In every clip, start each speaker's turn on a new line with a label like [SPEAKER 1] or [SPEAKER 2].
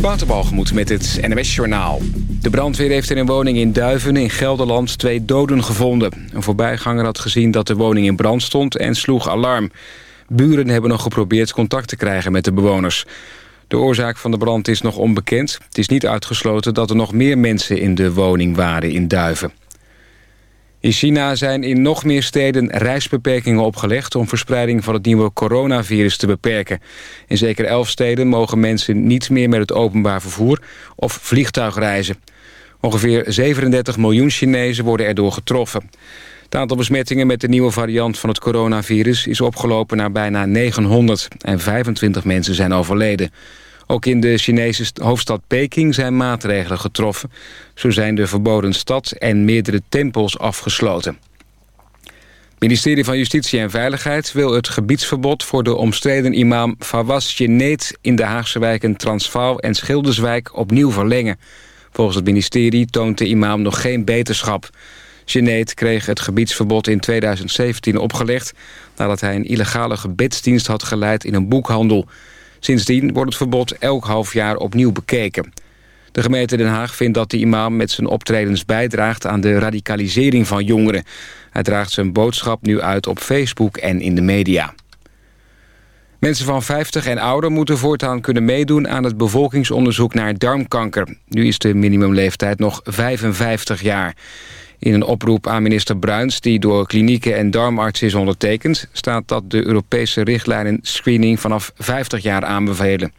[SPEAKER 1] Waterbalgemoed met het NWS Journaal. De brandweer heeft in een woning in Duiven in Gelderland twee doden gevonden. Een voorbijganger had gezien dat de woning in brand stond en sloeg alarm. Buren hebben nog geprobeerd contact te krijgen met de bewoners. De oorzaak van de brand is nog onbekend. Het is niet uitgesloten dat er nog meer mensen in de woning waren in Duiven. In China zijn in nog meer steden reisbeperkingen opgelegd... om verspreiding van het nieuwe coronavirus te beperken. In zeker elf steden mogen mensen niet meer met het openbaar vervoer... of vliegtuig reizen. Ongeveer 37 miljoen Chinezen worden erdoor getroffen. Het aantal besmettingen met de nieuwe variant van het coronavirus... is opgelopen naar bijna 900 en 25 mensen zijn overleden. Ook in de Chinese hoofdstad Peking zijn maatregelen getroffen. Zo zijn de verboden stad en meerdere tempels afgesloten. Het ministerie van Justitie en Veiligheid wil het gebiedsverbod... voor de omstreden imam Fawaz Jeneet in de Haagse wijken Transvaal en Schilderswijk opnieuw verlengen. Volgens het ministerie toont de imam nog geen beterschap. Jeneet kreeg het gebiedsverbod in 2017 opgelegd... nadat hij een illegale gebedsdienst had geleid in een boekhandel... Sindsdien wordt het verbod elk half jaar opnieuw bekeken. De gemeente Den Haag vindt dat de imam met zijn optredens bijdraagt... aan de radicalisering van jongeren. Hij draagt zijn boodschap nu uit op Facebook en in de media. Mensen van 50 en ouder moeten voortaan kunnen meedoen... aan het bevolkingsonderzoek naar darmkanker. Nu is de minimumleeftijd nog 55 jaar. In een oproep aan minister Bruins, die door klinieken en darmartsen is ondertekend... staat dat de Europese richtlijnen screening vanaf 50 jaar aanbevelen.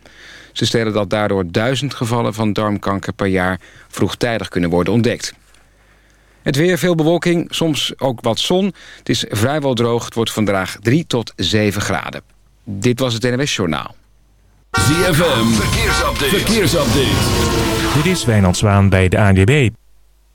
[SPEAKER 1] Ze stellen dat daardoor duizend gevallen van darmkanker per jaar vroegtijdig kunnen worden ontdekt. Het weer, veel bewolking, soms ook wat zon. Het is vrijwel droog, het wordt vandaag 3 tot 7 graden. Dit was het NWS Journaal.
[SPEAKER 2] ZFM, verkeersupdate. verkeersupdate.
[SPEAKER 3] Dit is Wijnand Zwaan bij de ANWB.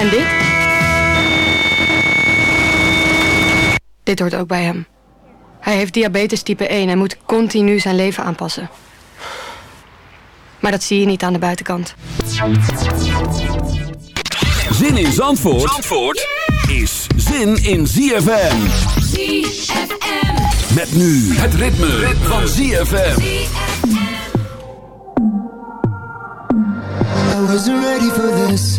[SPEAKER 4] en dit? Dit hoort ook bij hem. Hij heeft diabetes type 1 en moet continu zijn leven aanpassen. Maar dat zie je niet aan de buitenkant.
[SPEAKER 2] Zin in Zandvoort, Zandvoort is zin in ZFM.
[SPEAKER 5] ZFM.
[SPEAKER 2] Met nu het ritme, ritme. van ZFM.
[SPEAKER 6] I wasn't ready for this.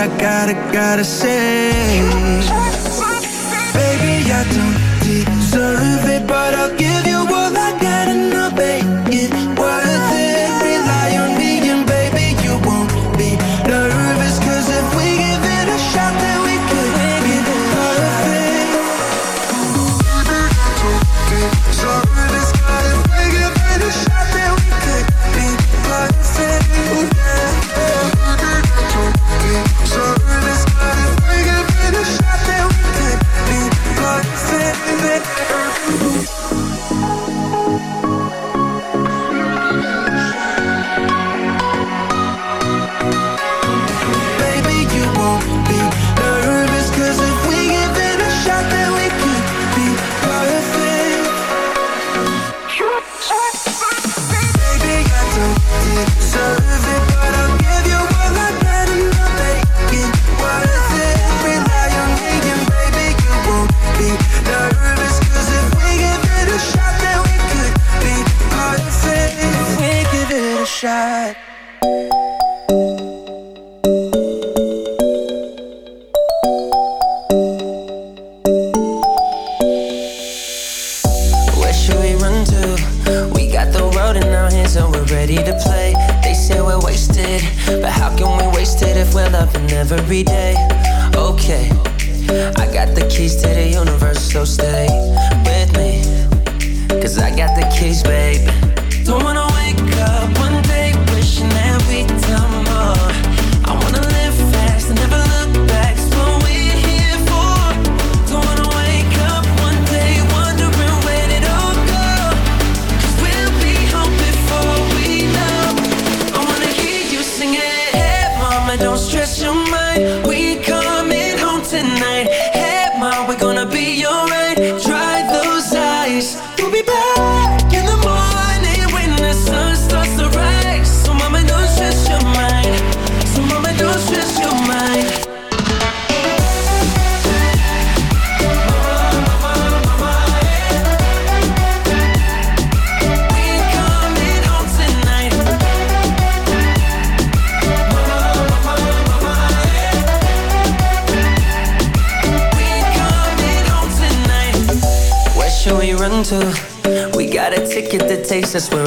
[SPEAKER 7] I gotta, gotta say. Baby, I don't deserve it.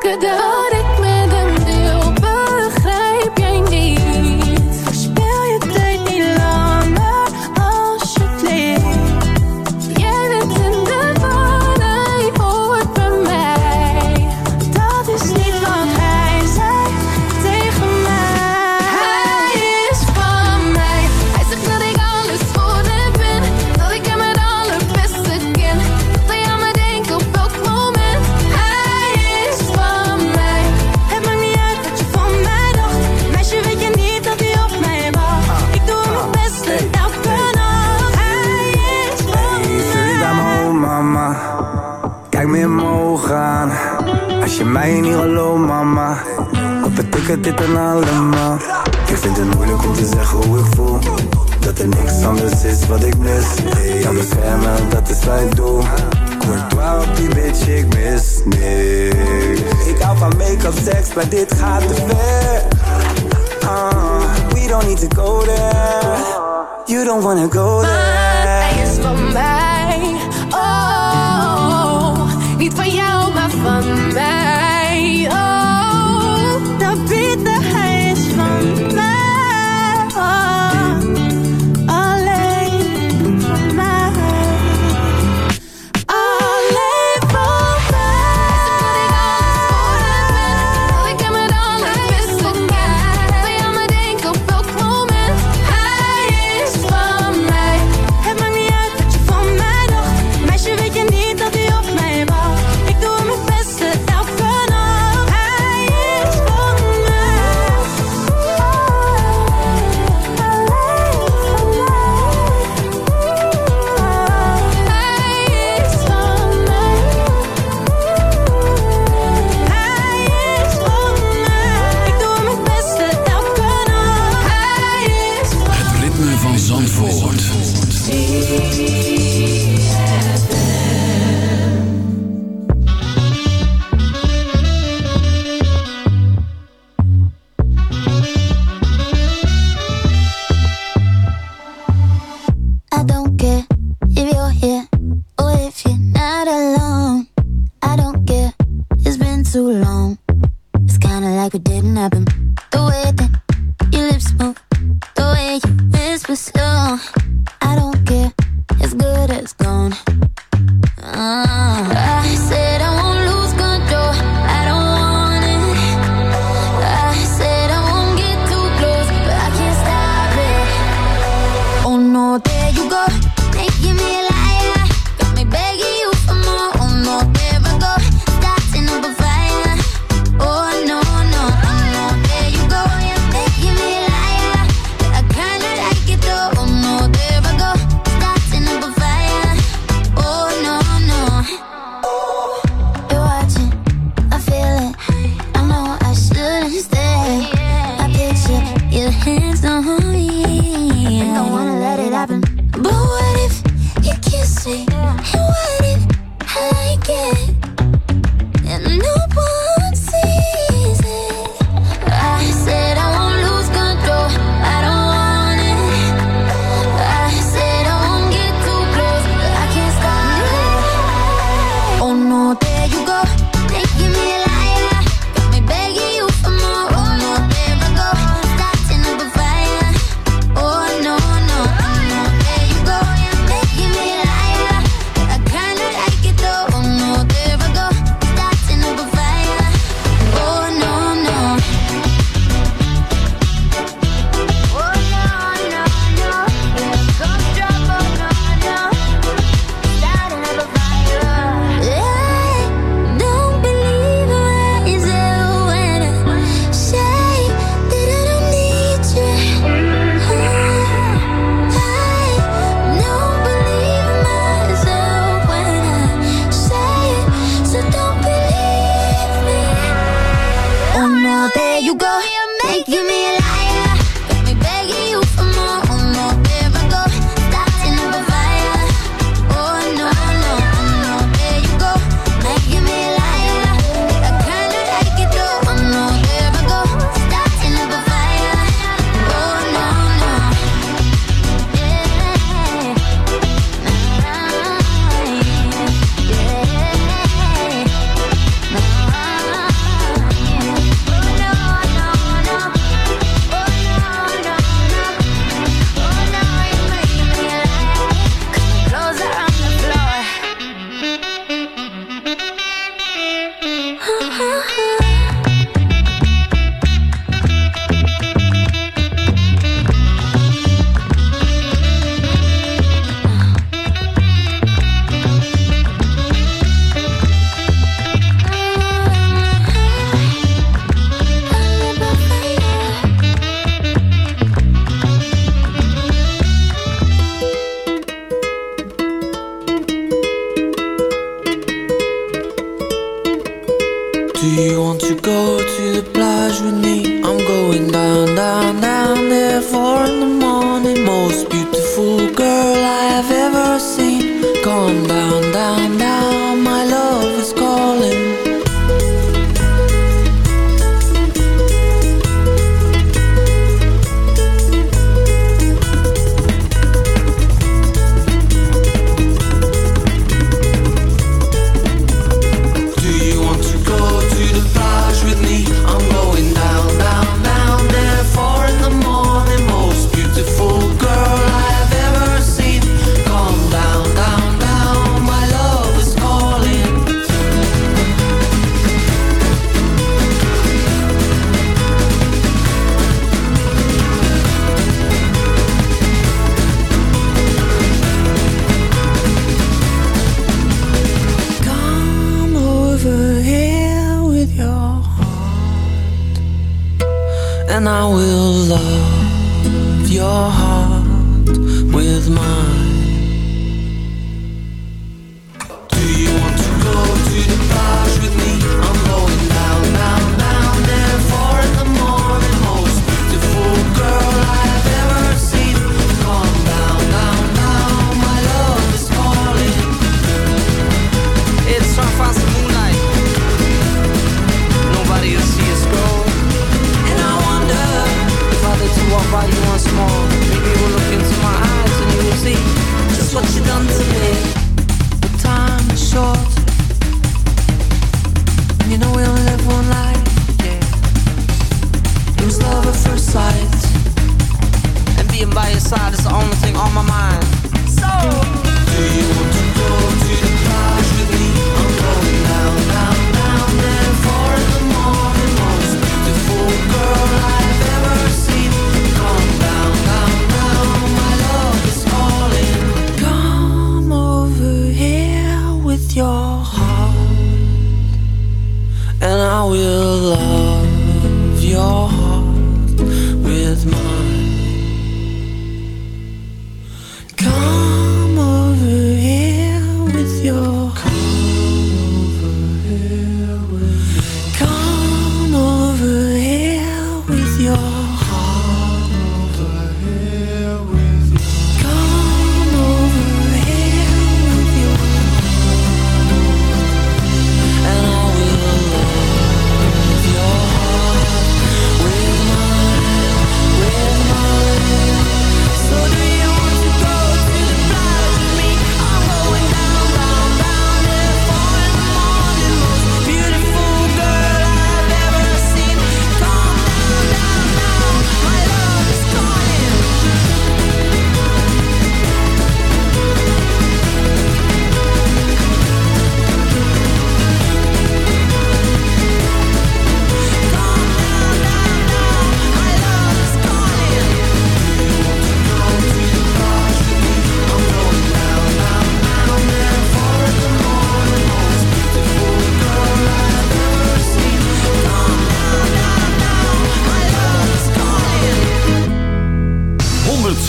[SPEAKER 8] que de,
[SPEAKER 9] oh. maar dit gaat te ver. Ah, we don't need to go there. You don't wanna go there.
[SPEAKER 8] Maar
[SPEAKER 10] hij is van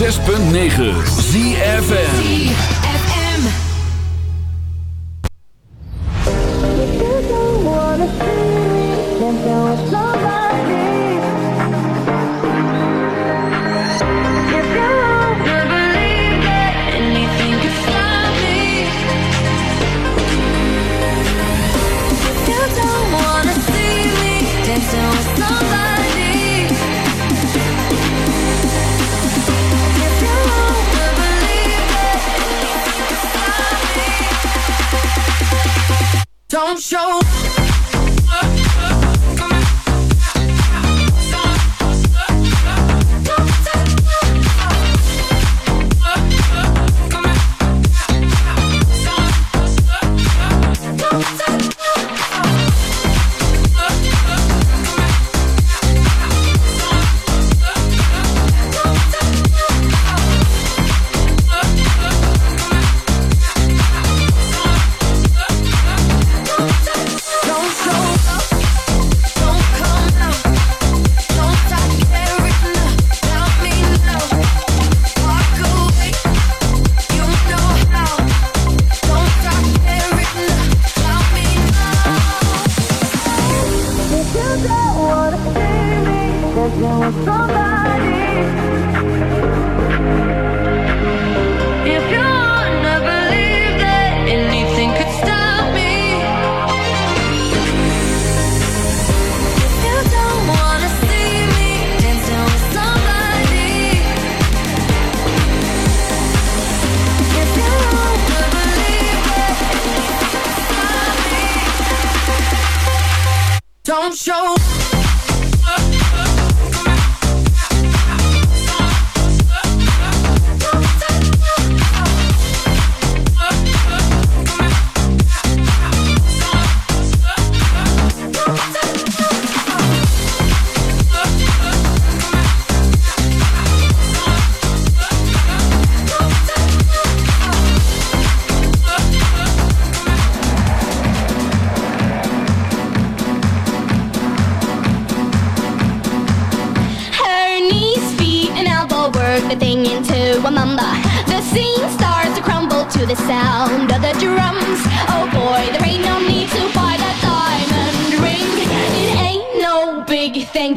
[SPEAKER 8] 106.9 ZFN
[SPEAKER 11] don't show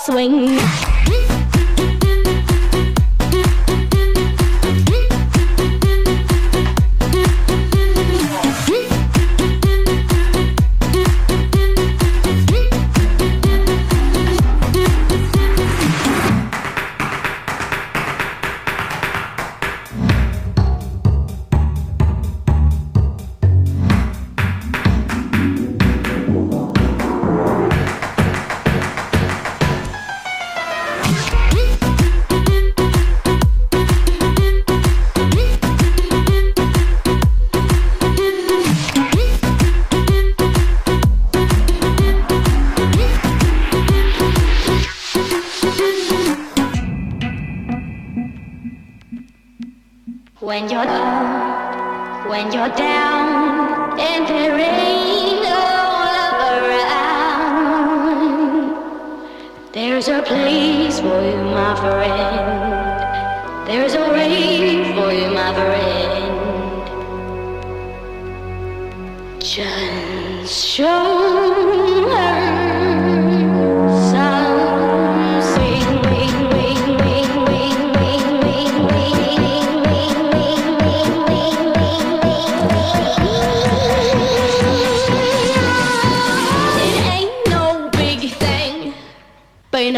[SPEAKER 12] swing. please for you, my friend. There's a way for you, my friend. Just show.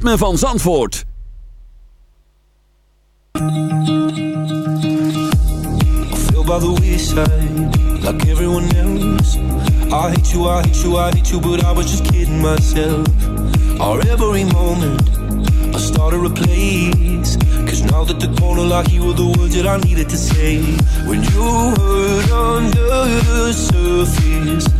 [SPEAKER 2] ritme van Zandvoort.
[SPEAKER 7] I everyone else. I hate you, I hate you, I hate you, but I was just kidding myself. Our every moment, I started a place. Cause now that the corner like you were the words that I needed to say. When you hurt under the surface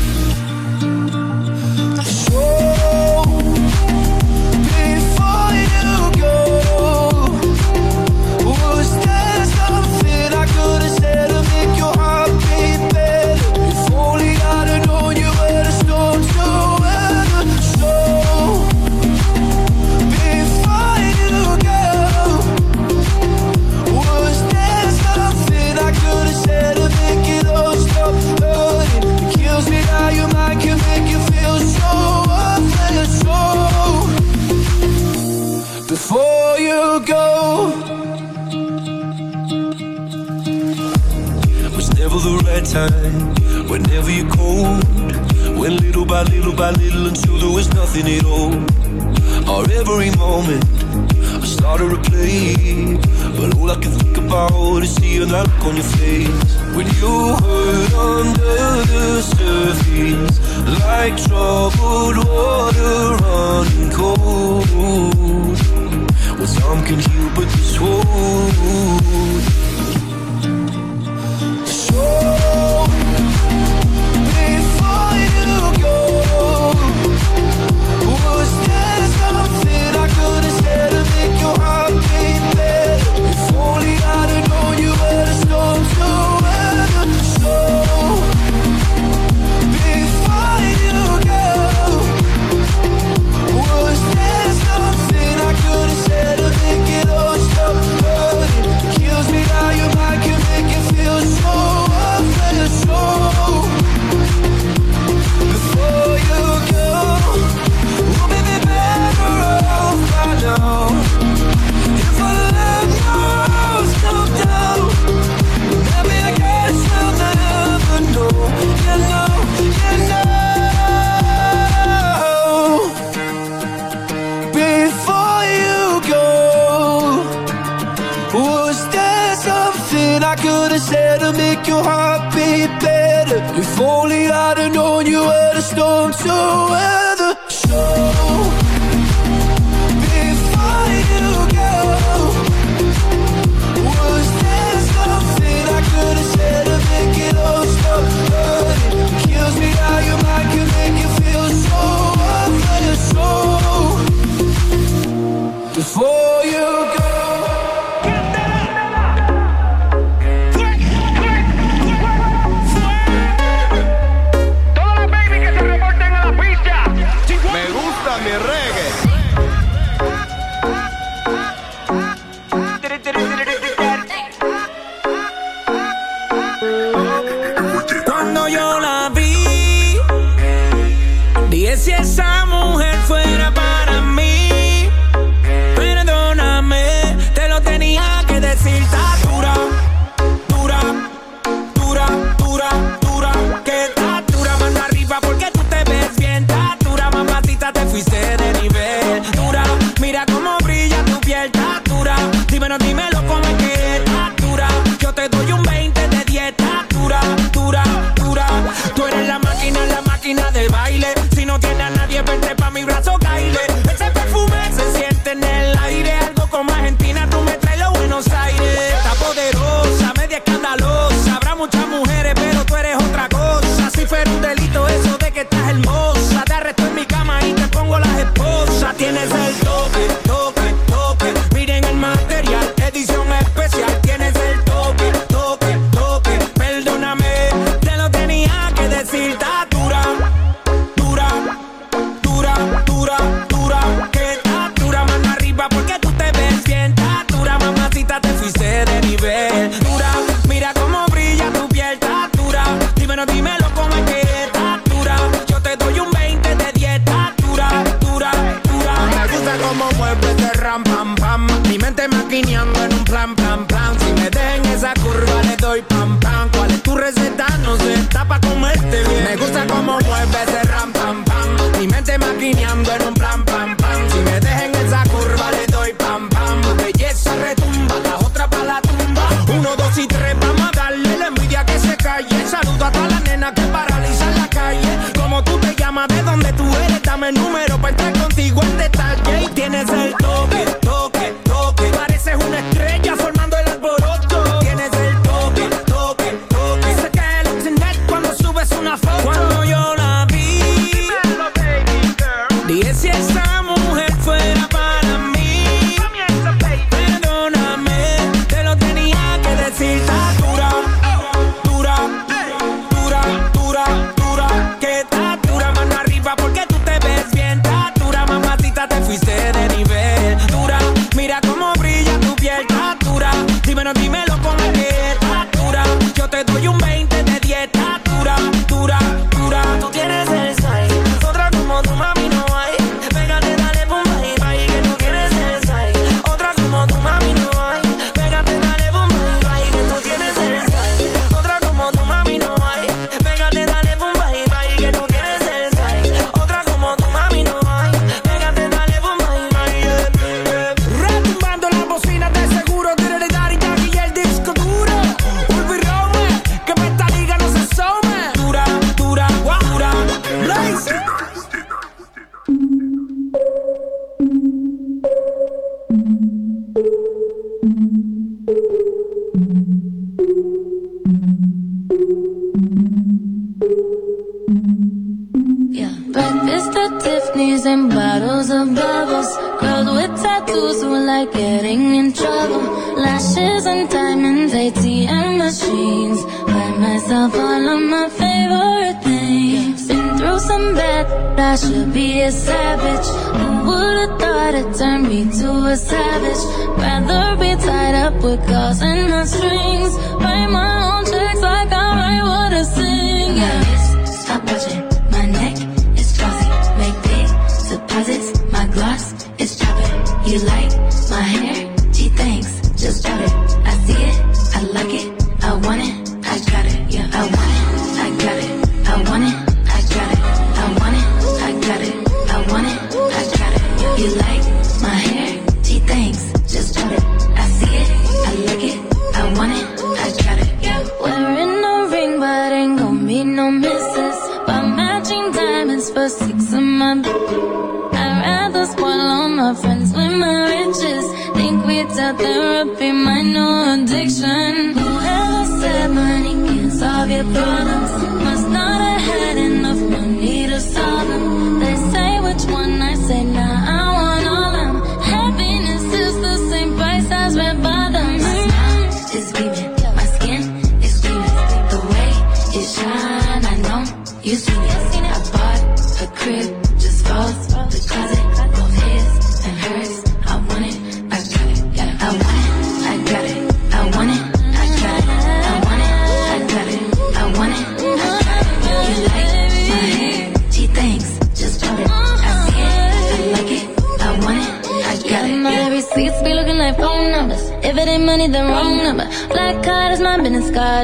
[SPEAKER 7] your heart beat better. If only I'd have known you were the storm so well.
[SPEAKER 8] of bubbles. Girls with tattoos who like getting in trouble. Lashes and diamonds, ATM machines. Buy myself all of my favorite things. Been through some bad, I should be a savage. Who would've thought it turned me to a savage? Rather be tied up with girls and my street.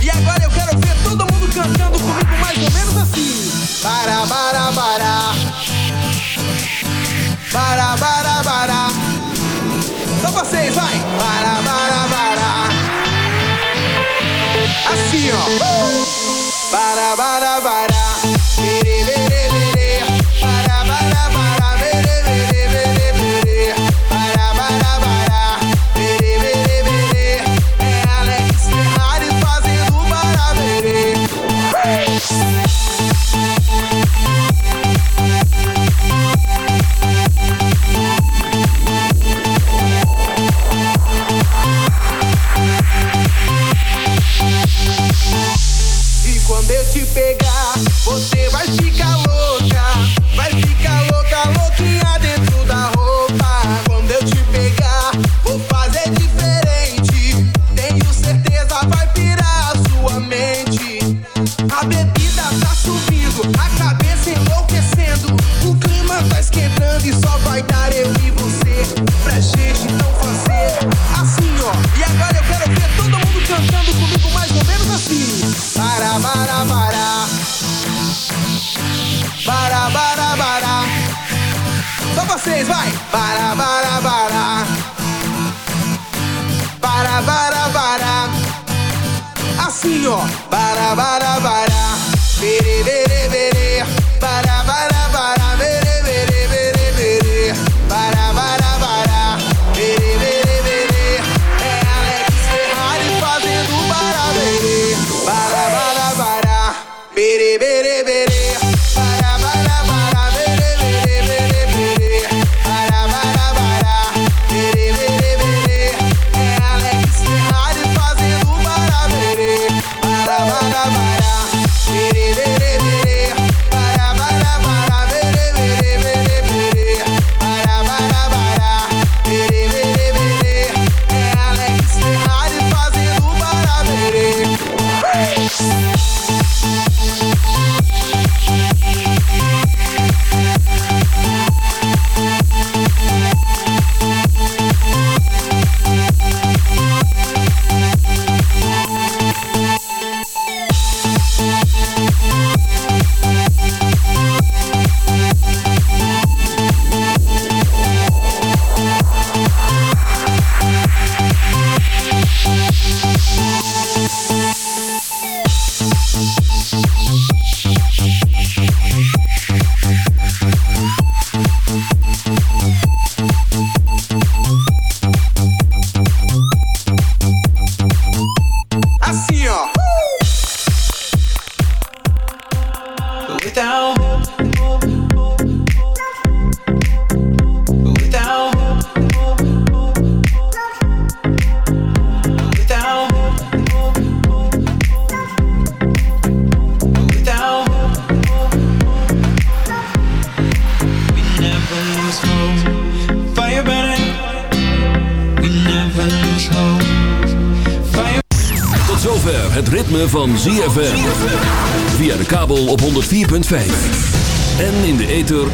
[SPEAKER 5] E agora eu quero ver todo mundo cantando comigo mais ou menos assim.
[SPEAKER 13] Bara bara bará. bara bara bará. Só vocês, vai. bara bara bará. Assim, ó.
[SPEAKER 2] bara bara bará.